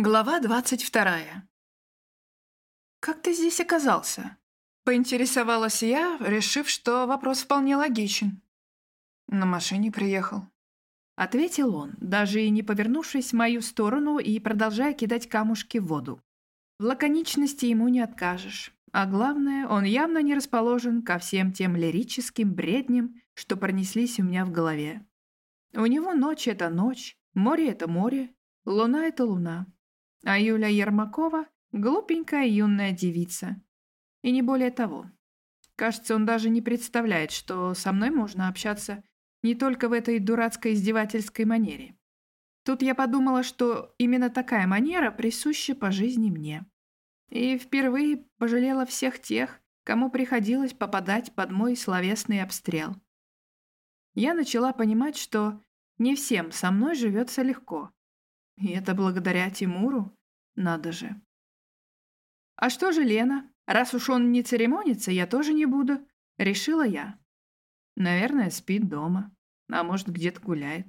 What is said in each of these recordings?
Глава двадцать вторая. «Как ты здесь оказался?» Поинтересовалась я, решив, что вопрос вполне логичен. «На машине приехал», — ответил он, даже и не повернувшись в мою сторону и продолжая кидать камушки в воду. В лаконичности ему не откажешь. А главное, он явно не расположен ко всем тем лирическим бредням, что пронеслись у меня в голове. У него ночь — это ночь, море — это море, луна — это луна. А Юля Ермакова — глупенькая юная девица. И не более того. Кажется, он даже не представляет, что со мной можно общаться не только в этой дурацкой издевательской манере. Тут я подумала, что именно такая манера присуща по жизни мне. И впервые пожалела всех тех, кому приходилось попадать под мой словесный обстрел. Я начала понимать, что не всем со мной живется легко. И это благодаря Тимуру? Надо же. А что же Лена? Раз уж он не церемонится, я тоже не буду. Решила я. Наверное, спит дома. А может, где-то гуляет.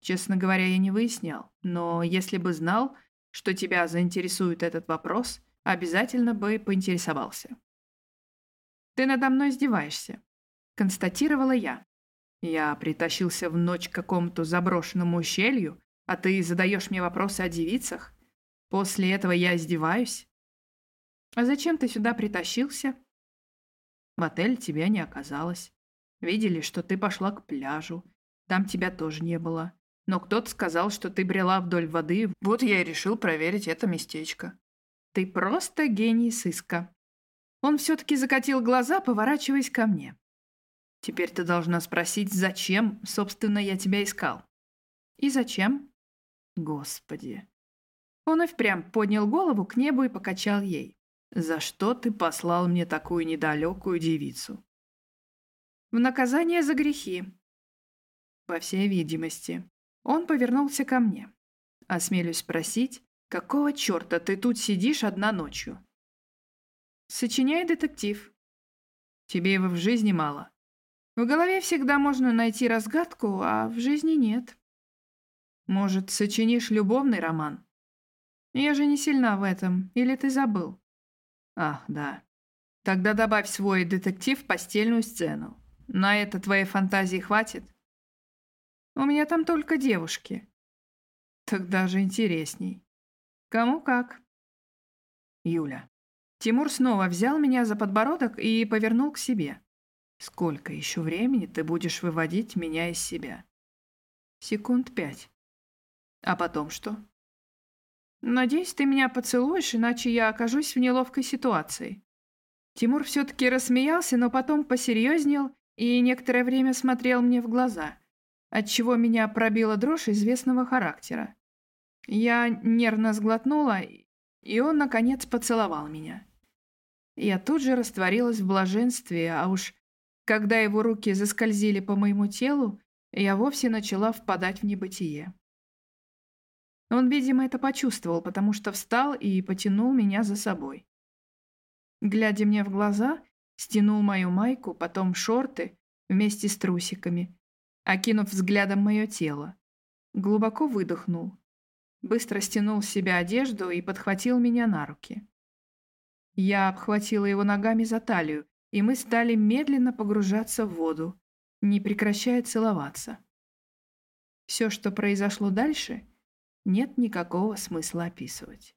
Честно говоря, я не выяснял. Но если бы знал, что тебя заинтересует этот вопрос, обязательно бы поинтересовался. «Ты надо мной издеваешься», — констатировала я. Я притащился в ночь к какому-то заброшенному ущелью, а ты задаешь мне вопросы о девицах? После этого я издеваюсь? А зачем ты сюда притащился? В отеле тебя не оказалось. Видели, что ты пошла к пляжу. Там тебя тоже не было. Но кто-то сказал, что ты брела вдоль воды. Вот я и решил проверить это местечко. Ты просто гений сыска. Он все-таки закатил глаза, поворачиваясь ко мне. Теперь ты должна спросить, зачем, собственно, я тебя искал. И зачем? Господи. Он и впрямь поднял голову к небу и покачал ей. «За что ты послал мне такую недалекую девицу?» «В наказание за грехи». По всей видимости. Он повернулся ко мне. Осмелюсь спросить, какого черта ты тут сидишь одна ночью? Сочиняй детектив. Тебе его в жизни мало. В голове всегда можно найти разгадку, а в жизни нет. Может, сочинишь любовный роман? Я же не сильна в этом, или ты забыл? Ах, да. Тогда добавь свой детектив в постельную сцену. На это твоей фантазии хватит? У меня там только девушки. Так даже интересней. Кому как. Юля. Тимур снова взял меня за подбородок и повернул к себе. Сколько еще времени ты будешь выводить меня из себя? Секунд пять. А потом что? Надеюсь, ты меня поцелуешь, иначе я окажусь в неловкой ситуации. Тимур все-таки рассмеялся, но потом посерьезнел и некоторое время смотрел мне в глаза, отчего меня пробила дрожь известного характера. Я нервно сглотнула, и он, наконец, поцеловал меня. Я тут же растворилась в блаженстве, а уж когда его руки заскользили по моему телу, я вовсе начала впадать в небытие. Он, видимо, это почувствовал, потому что встал и потянул меня за собой. Глядя мне в глаза, стянул мою майку, потом шорты вместе с трусиками, окинув взглядом мое тело. Глубоко выдохнул, быстро стянул с себя одежду и подхватил меня на руки. Я обхватила его ногами за талию, и мы стали медленно погружаться в воду, не прекращая целоваться. Все, что произошло дальше, нет никакого смысла описывать.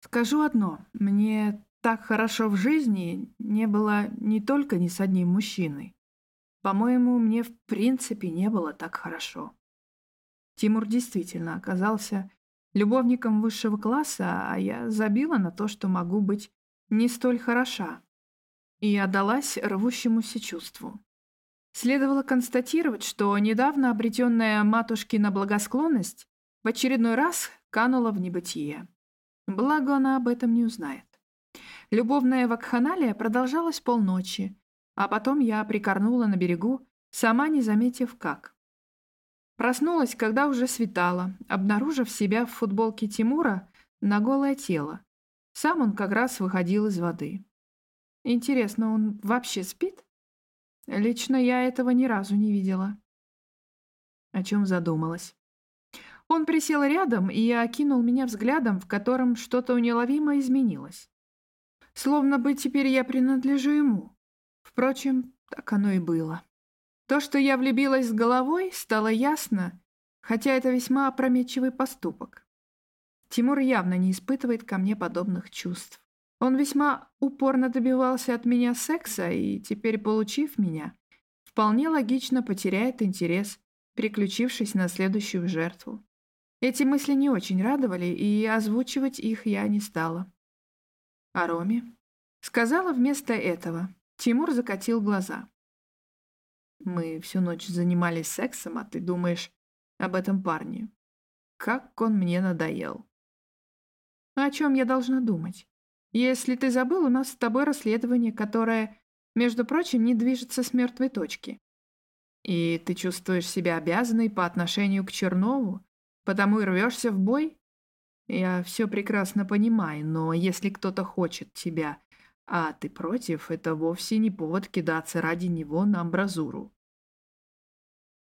Скажу одно, мне так хорошо в жизни не было не только ни с одним мужчиной. По-моему, мне в принципе не было так хорошо. Тимур действительно оказался любовником высшего класса, а я забила на то, что могу быть не столь хороша, и отдалась рвущемуся чувству. Следовало констатировать, что недавно обретенная матушкина благосклонность в очередной раз канула в небытие. Благо, она об этом не узнает. Любовная вакханалия продолжалась полночи, а потом я прикорнула на берегу, сама не заметив как. Проснулась, когда уже светало, обнаружив себя в футболке Тимура на голое тело. Сам он как раз выходил из воды. Интересно, он вообще спит? Лично я этого ни разу не видела. О чем задумалась. Он присел рядом и окинул меня взглядом, в котором что-то неуловимо изменилось. Словно бы теперь я принадлежу ему. Впрочем, так оно и было. То, что я влюбилась с головой, стало ясно, хотя это весьма опрометчивый поступок. Тимур явно не испытывает ко мне подобных чувств. Он весьма упорно добивался от меня секса, и теперь, получив меня, вполне логично потеряет интерес, переключившись на следующую жертву. Эти мысли не очень радовали, и озвучивать их я не стала. «О Роме?» Сказала вместо этого. Тимур закатил глаза. «Мы всю ночь занимались сексом, а ты думаешь об этом парне. Как он мне надоел». «О чем я должна думать? Если ты забыл, у нас с тобой расследование, которое, между прочим, не движется с мертвой точки. И ты чувствуешь себя обязанной по отношению к Чернову, потому и рвешься в бой? Я все прекрасно понимаю, но если кто-то хочет тебя, а ты против, это вовсе не повод кидаться ради него на амбразуру.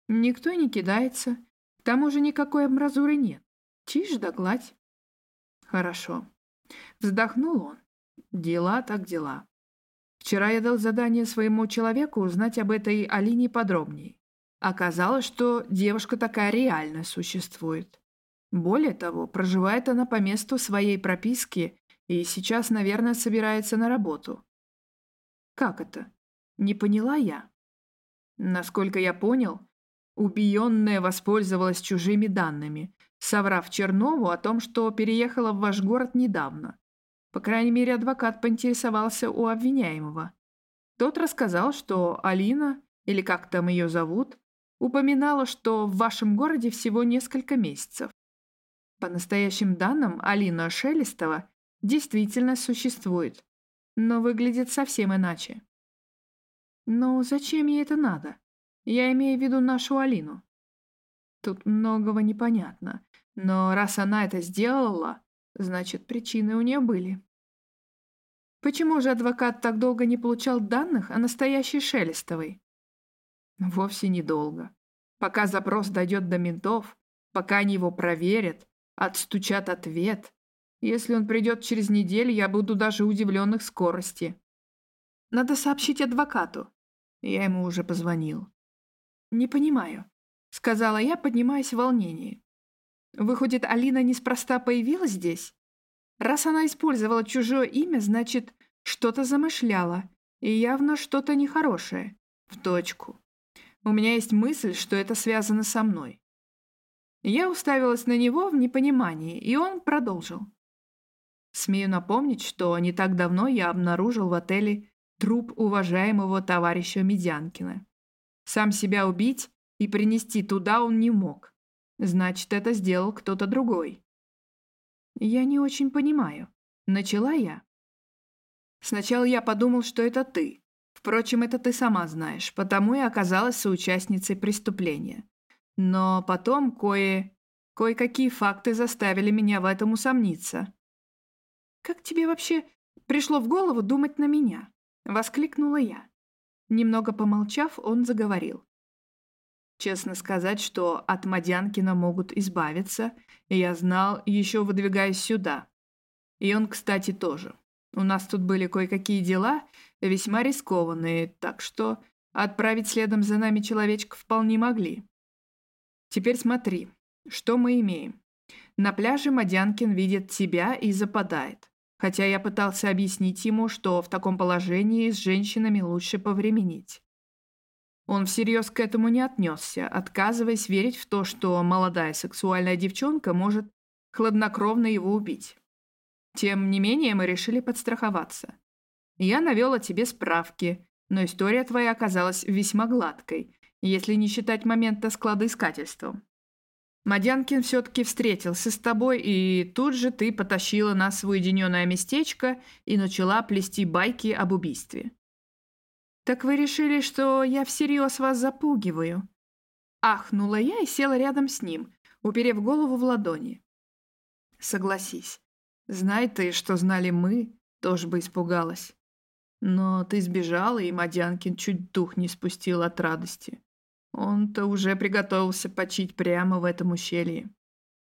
Никто не кидается. К тому же никакой амбразуры нет. Тишь да гладь. Хорошо. Вздохнул он. Дела так дела. Вчера я дал задание своему человеку узнать об этой Алине подробнее. Оказалось, что девушка такая реально существует. Более того, проживает она по месту своей прописки и сейчас, наверное, собирается на работу. Как это? Не поняла я. Насколько я понял, убиенная воспользовалась чужими данными, соврав Чернову о том, что переехала в ваш город недавно. По крайней мере, адвокат поинтересовался у обвиняемого. Тот рассказал, что Алина, или как там ее зовут, упоминала, что в вашем городе всего несколько месяцев. По настоящим данным, Алина Шелестова действительно существует, но выглядит совсем иначе. Но зачем ей это надо? Я имею в виду нашу Алину. Тут многого непонятно, но раз она это сделала, значит, причины у нее были. Почему же адвокат так долго не получал данных о настоящей Шелестовой? Вовсе недолго. Пока запрос дойдет до ментов, пока они его проверят, отстучат ответ. Если он придет через неделю, я буду даже удивлен их скорости. Надо сообщить адвокату. Я ему уже позвонил. Не понимаю, сказала я, поднимаясь в волнении. Выходит, Алина неспроста появилась здесь? Раз она использовала чужое имя, значит, что-то замышляла. И явно что-то нехорошее. В точку. У меня есть мысль, что это связано со мной. Я уставилась на него в непонимании, и он продолжил. Смею напомнить, что не так давно я обнаружил в отеле труп уважаемого товарища Медянкина. Сам себя убить и принести туда он не мог. Значит, это сделал кто-то другой. Я не очень понимаю. Начала я. Сначала я подумал, что это ты. Впрочем, это ты сама знаешь, потому и оказалась соучастницей преступления. Но потом кое... кое-какие факты заставили меня в этом усомниться. «Как тебе вообще пришло в голову думать на меня?» — воскликнула я. Немного помолчав, он заговорил. Честно сказать, что от Мадянкина могут избавиться, я знал, еще выдвигаясь сюда. И он, кстати, тоже. У нас тут были кое-какие дела, весьма рискованные, так что отправить следом за нами человечка вполне могли. Теперь смотри, что мы имеем. На пляже Мадянкин видит тебя и западает. Хотя я пытался объяснить ему, что в таком положении с женщинами лучше повременить. Он всерьез к этому не отнесся, отказываясь верить в то, что молодая сексуальная девчонка может хладнокровно его убить. Тем не менее, мы решили подстраховаться. Я навел о тебе справки, но история твоя оказалась весьма гладкой, если не считать момента с кладоискательством. Мадянкин все-таки встретился с тобой, и тут же ты потащила нас в уединенное местечко и начала плести байки об убийстве. «Так вы решили, что я всерьез вас запугиваю?» Ахнула я и села рядом с ним, уперев голову в ладони. «Согласись, знай ты, что знали мы, тоже бы испугалась. Но ты сбежала, и Мадянкин чуть дух не спустил от радости. Он-то уже приготовился почить прямо в этом ущелье.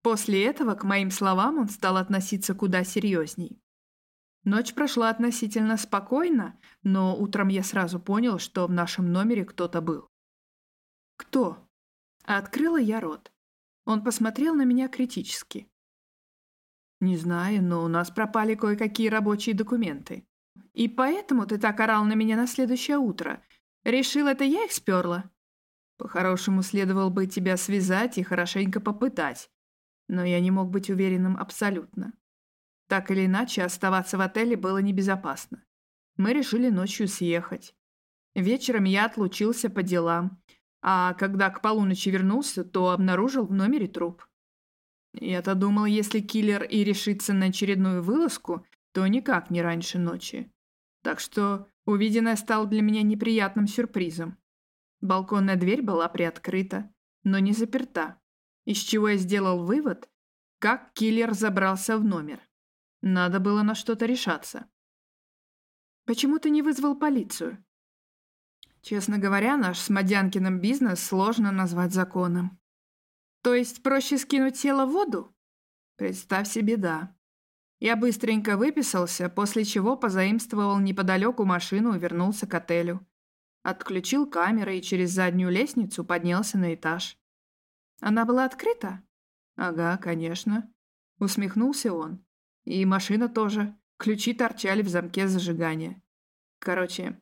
После этого к моим словам он стал относиться куда серьезней. Ночь прошла относительно спокойно, но утром я сразу понял, что в нашем номере кто-то был. «Кто?» Открыла я рот. Он посмотрел на меня критически. «Не знаю, но у нас пропали кое-какие рабочие документы. И поэтому ты так орал на меня на следующее утро. Решил, это я их сперла?» «По-хорошему, следовало бы тебя связать и хорошенько попытать. Но я не мог быть уверенным абсолютно. Так или иначе, оставаться в отеле было небезопасно. Мы решили ночью съехать. Вечером я отлучился по делам, а когда к полуночи вернулся, то обнаружил в номере труп. Я-то думал, если киллер и решится на очередную вылазку, то никак не раньше ночи. Так что увиденное стало для меня неприятным сюрпризом. Балконная дверь была приоткрыта, но не заперта, из чего я сделал вывод, как киллер забрался в номер. Надо было на что-то решаться. «Почему ты не вызвал полицию?» Честно говоря, наш с Мадянкиным бизнес сложно назвать законом. То есть проще скинуть тело в воду? Представь себе, да. Я быстренько выписался, после чего позаимствовал неподалеку машину и вернулся к отелю. Отключил камеры и через заднюю лестницу поднялся на этаж. Она была открыта? Ага, конечно. Усмехнулся он. И машина тоже. Ключи торчали в замке зажигания. Короче,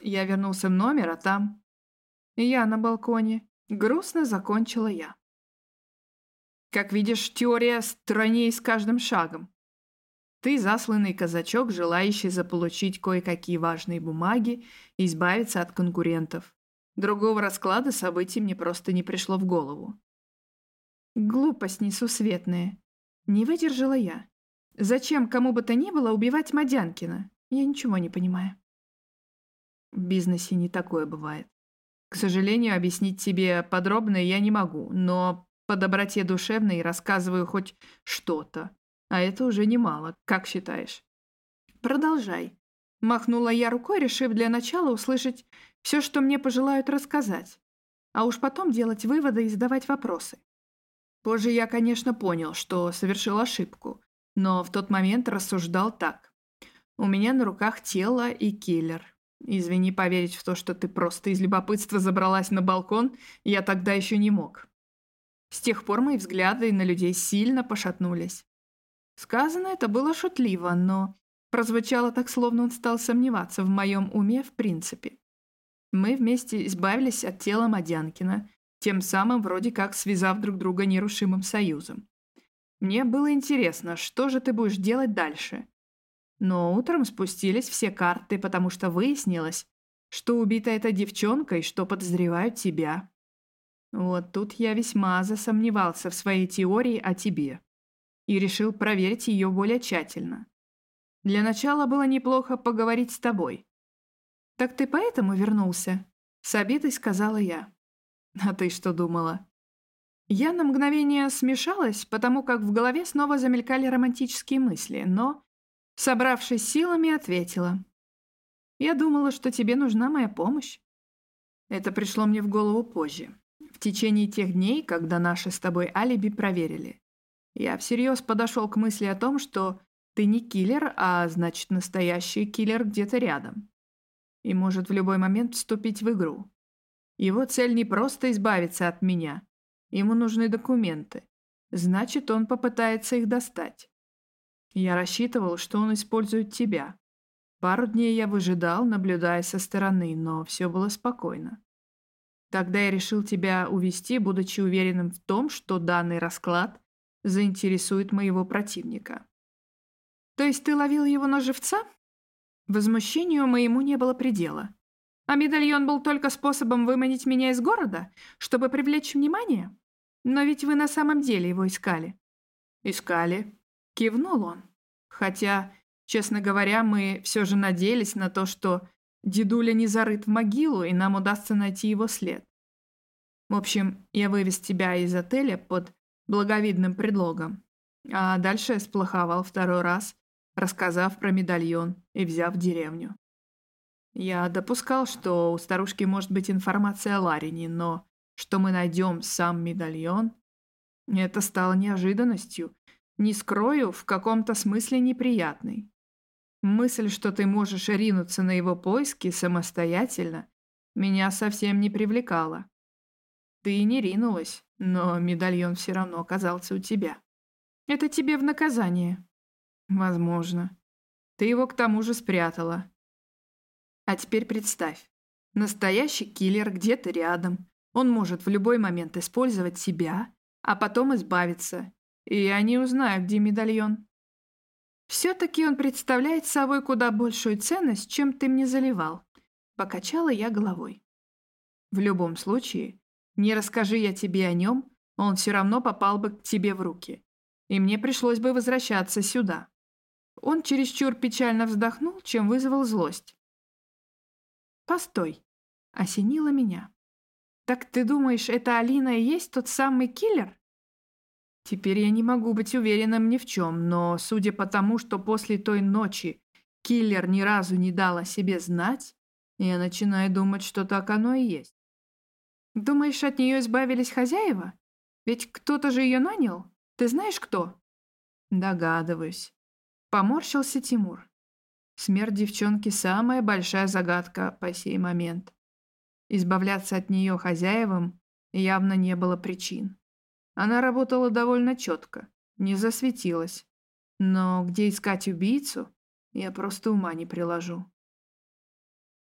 я вернулся в номер, а там... Я на балконе. Грустно закончила я. Как видишь, теория страннее с каждым шагом. Ты засланный казачок, желающий заполучить кое-какие важные бумаги и избавиться от конкурентов. Другого расклада событий мне просто не пришло в голову. Глупость несусветная. Не выдержала я. Зачем кому бы то ни было убивать Мадянкина? Я ничего не понимаю. В бизнесе не такое бывает. К сожалению, объяснить тебе подробно я не могу, но по доброте душевной рассказываю хоть что-то. А это уже немало, как считаешь? Продолжай. Махнула я рукой, решив для начала услышать все, что мне пожелают рассказать, а уж потом делать выводы и задавать вопросы. Позже я, конечно, понял, что совершил ошибку, но в тот момент рассуждал так. У меня на руках тело и киллер. Извини, поверить в то, что ты просто из любопытства забралась на балкон, я тогда еще не мог. С тех пор мои взгляды на людей сильно пошатнулись. Сказано это было шутливо, но прозвучало так, словно он стал сомневаться в моем уме в принципе. Мы вместе избавились от тела Мадянкина, тем самым вроде как связав друг друга нерушимым союзом. Мне было интересно, что же ты будешь делать дальше? Но утром спустились все карты, потому что выяснилось, что убита эта девчонка и что подозревают тебя. Вот тут я весьма засомневался в своей теории о тебе и решил проверить ее более тщательно. Для начала было неплохо поговорить с тобой. «Так ты поэтому вернулся?» — с обидой сказала я. «А ты что думала?» Я на мгновение смешалась, потому как в голове снова замелькали романтические мысли, но Собравшись силами, ответила. «Я думала, что тебе нужна моя помощь». Это пришло мне в голову позже, течение тех дней, когда наши с тобой алиби проверили. Я всерьез подошел к мысли о том, что ты не киллер, а значит настоящий киллер где-то рядом. И может в любой момент вступить в игру. Его цель не просто избавиться от меня. Ему нужны документы. Значит, он попытается их достать. Я рассчитывал, что он использует тебя. Пару дней я выжидал, наблюдая со стороны, но все было спокойно. Тогда я решил тебя увести, будучи уверенным в том, что данный расклад заинтересует моего противника. То есть ты ловил его на живца? Возмущению моему не было предела. А медальон был только способом выманить меня из города, чтобы привлечь внимание? Но ведь вы на самом деле его искали. Искали, Кивнул он. Хотя, честно говоря, мы все же надеялись на то, что дедуля не зарыт в могилу, и нам удастся найти его след. В общем, я вывез тебя из отеля под благовидным предлогом. А дальше сплоховал второй раз, рассказав про медальон и взяв деревню. Я допускал, что у старушки может быть информация о Ларине, но что мы найдем сам медальон, Это стало неожиданностью. Не скрою, в каком-то смысле неприятной. Мысль, что ты можешь ринуться на его поиски самостоятельно, меня совсем не привлекала. Ты и не ринулась, но медальон все равно оказался у тебя. Это тебе в наказание. Возможно. Ты его к тому же спрятала. А теперь представь. Настоящий киллер где-то рядом. Он может в любой момент использовать себя, а потом избавиться. И я не узнаю, где медальон. Все-таки он представляет собой куда большую ценность, чем ты мне заливал. Покачала я головой. В любом случае, не расскажи я тебе о нем, он все равно попал бы к тебе в руки. И мне пришлось бы возвращаться сюда. Он чересчур печально вздохнул, чем вызвал злость. «Постой», — осенило меня. «Так ты думаешь, это Алина и есть тот самый киллер?» Теперь я не могу быть уверенным ни в чем, но судя по тому, что после той ночи киллер ни разу не дал о себе знать, я начинаю думать, что так оно и есть. Думаешь, от нее избавились хозяева? Ведь кто-то же ее нанял. Ты знаешь, кто? Догадываюсь. Поморщился Тимур. Смерть девчонки – самая большая загадка по сей момент. Избавляться от нее хозяевам явно не было причин. Она работала довольно четко, не засветилась. Но где искать убийцу, я просто ума не приложу.